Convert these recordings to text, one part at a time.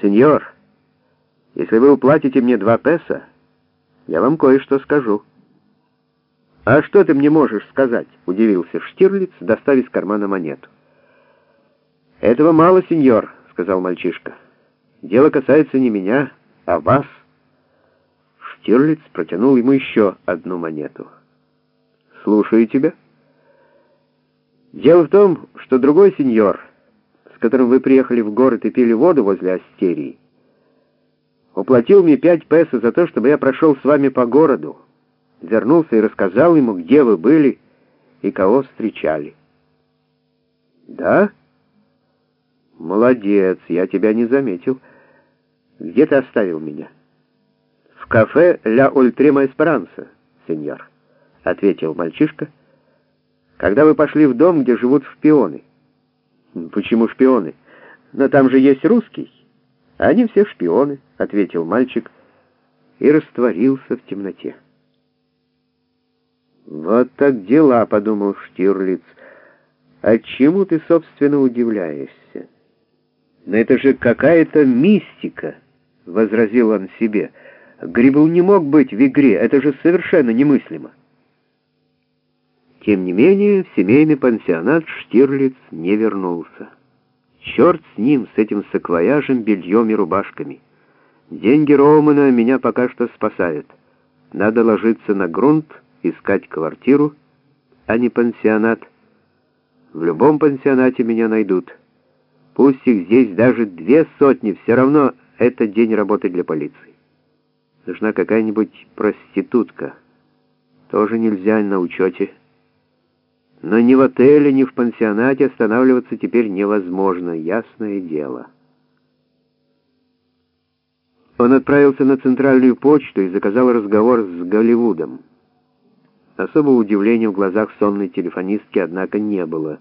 «Сеньор, если вы уплатите мне два песо, я вам кое-что скажу». «А что ты мне можешь сказать?» — удивился Штирлиц, доставив из кармана монету. «Этого мало, сеньор», — сказал мальчишка. «Дело касается не меня, а вас». Штирлиц протянул ему еще одну монету. «Слушаю тебя». «Дело в том, что другой сеньор...» которым вы приехали в город и пили воду возле Астерии, уплатил мне пять песо за то, чтобы я прошел с вами по городу, вернулся и рассказал ему, где вы были и кого встречали. Да? Молодец, я тебя не заметил. Где ты оставил меня? В кафе «Ля Ультрема Эсперанса», сеньор, — ответил мальчишка, — когда вы пошли в дом, где живут шпионы. «Почему шпионы? Но там же есть русский». «Они все шпионы», — ответил мальчик и растворился в темноте. «Вот так дела», — подумал Штирлиц. «А чему ты, собственно, удивляешься?» «Но это же какая-то мистика», — возразил он себе. «Грибл не мог быть в игре, это же совершенно немыслимо». Тем не менее, в семейный пансионат Штирлиц не вернулся. Черт с ним, с этим саквояжем, бельем и рубашками. Деньги Роумана меня пока что спасают. Надо ложиться на грунт, искать квартиру, а не пансионат. В любом пансионате меня найдут. Пусть их здесь даже две сотни, все равно это день работы для полиции. Нужна какая-нибудь проститутка. Тоже нельзя на учете. Но ни в отеле, ни в пансионате останавливаться теперь невозможно, ясное дело. Он отправился на центральную почту и заказал разговор с Голливудом. Особого удивления в глазах сонной телефонистки, однако, не было.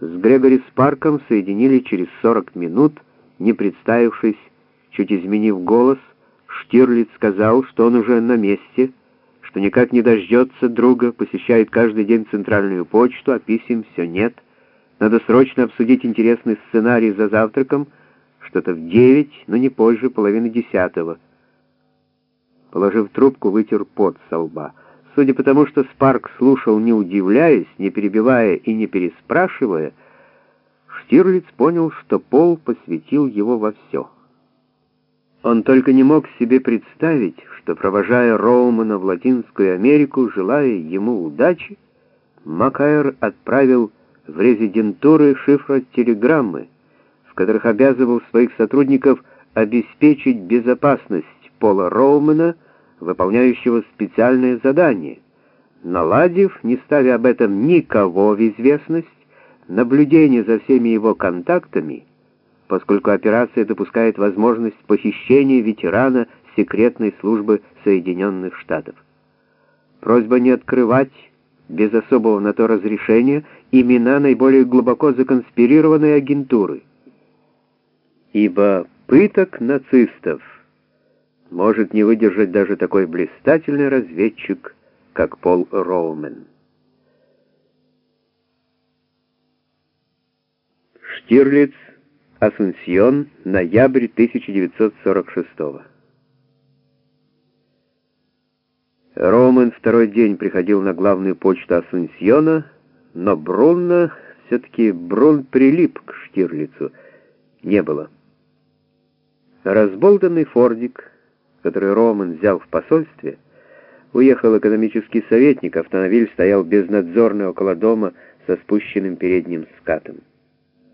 С Грегори Спарком соединили через 40 минут, не представившись, чуть изменив голос, Штирлиц сказал, что он уже на месте — что никак не дождется друга, посещает каждый день центральную почту, а писем все нет. Надо срочно обсудить интересный сценарий за завтраком, что-то в девять, но не позже половины десятого. Положив трубку, вытер пот со лба. Судя по тому, что Спарк слушал, не удивляясь, не перебивая и не переспрашивая, Штирлиц понял, что Пол посвятил его во все. Он только не мог себе представить, что, провожая Роумана в Латинскую Америку, желая ему удачи, Макайр отправил в резидентуры шифротелеграммы, в которых обязывал своих сотрудников обеспечить безопасность Пола Роумана, выполняющего специальное задание, наладив, не ставя об этом никого в известность, наблюдение за всеми его контактами — поскольку операция допускает возможность похищения ветерана секретной службы Соединенных Штатов. Просьба не открывать без особого на то разрешения имена наиболее глубоко законспирированной агентуры. Ибо пыток нацистов может не выдержать даже такой блистательный разведчик, как Пол Роумен. Штирлиц Асунсьон, ноябрь 1946 Роман второй день приходил на главную почту Асунсьона, но Брунна, все-таки Брун прилип к Штирлицу, не было. Разболтанный фордик, который Роман взял в посольстве, уехал экономический советник, автомобиль стоял безнадзорно около дома со спущенным передним скатом.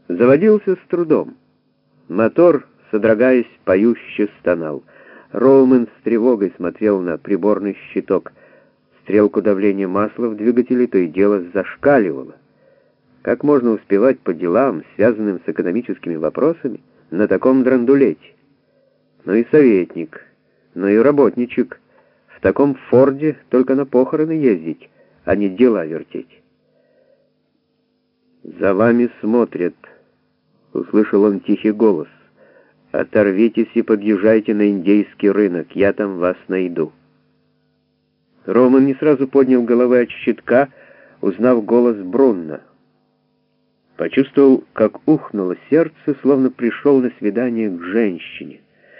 Заводился с трудом. Мотор, содрогаясь, поюще стонал. Роумен с тревогой смотрел на приборный щиток. Стрелку давления масла в двигателе то и дело зашкаливало. Как можно успевать по делам, связанным с экономическими вопросами, на таком драндулете? Ну и советник, ну и работничек. В таком форде только на похороны ездить, а не дела вертеть. «За вами смотрят», Услышал он тихий голос. «Оторвитесь и подъезжайте на индейский рынок, я там вас найду». Роман не сразу поднял головы от щитка, узнав голос Брунна. Почувствовал, как ухнуло сердце, словно пришел на свидание к женщине.